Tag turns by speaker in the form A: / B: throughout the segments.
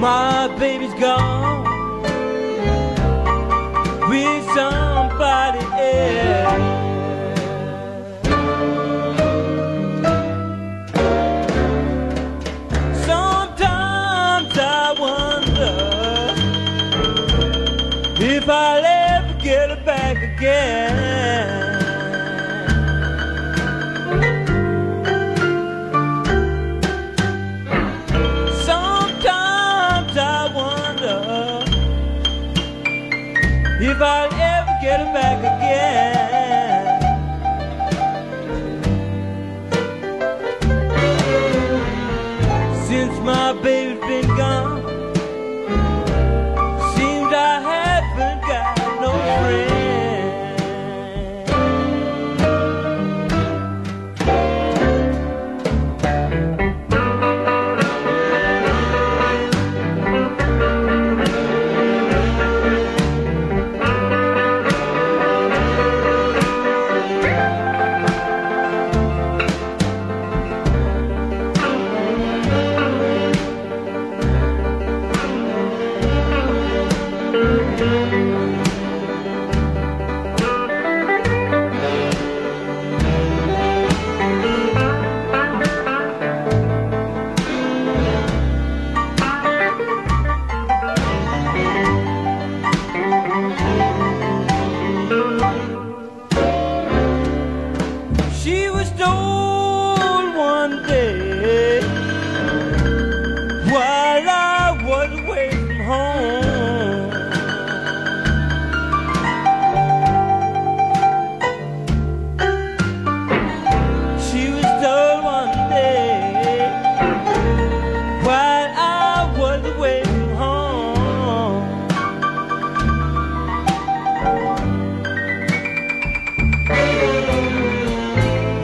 A: My baby's gone with somebody else. Sometimes I wonder if I'll ever get her back again. If I'll ever get her back again. Since my baby's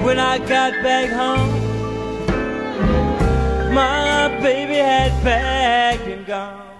A: when I got back home. My baby had packed and gone.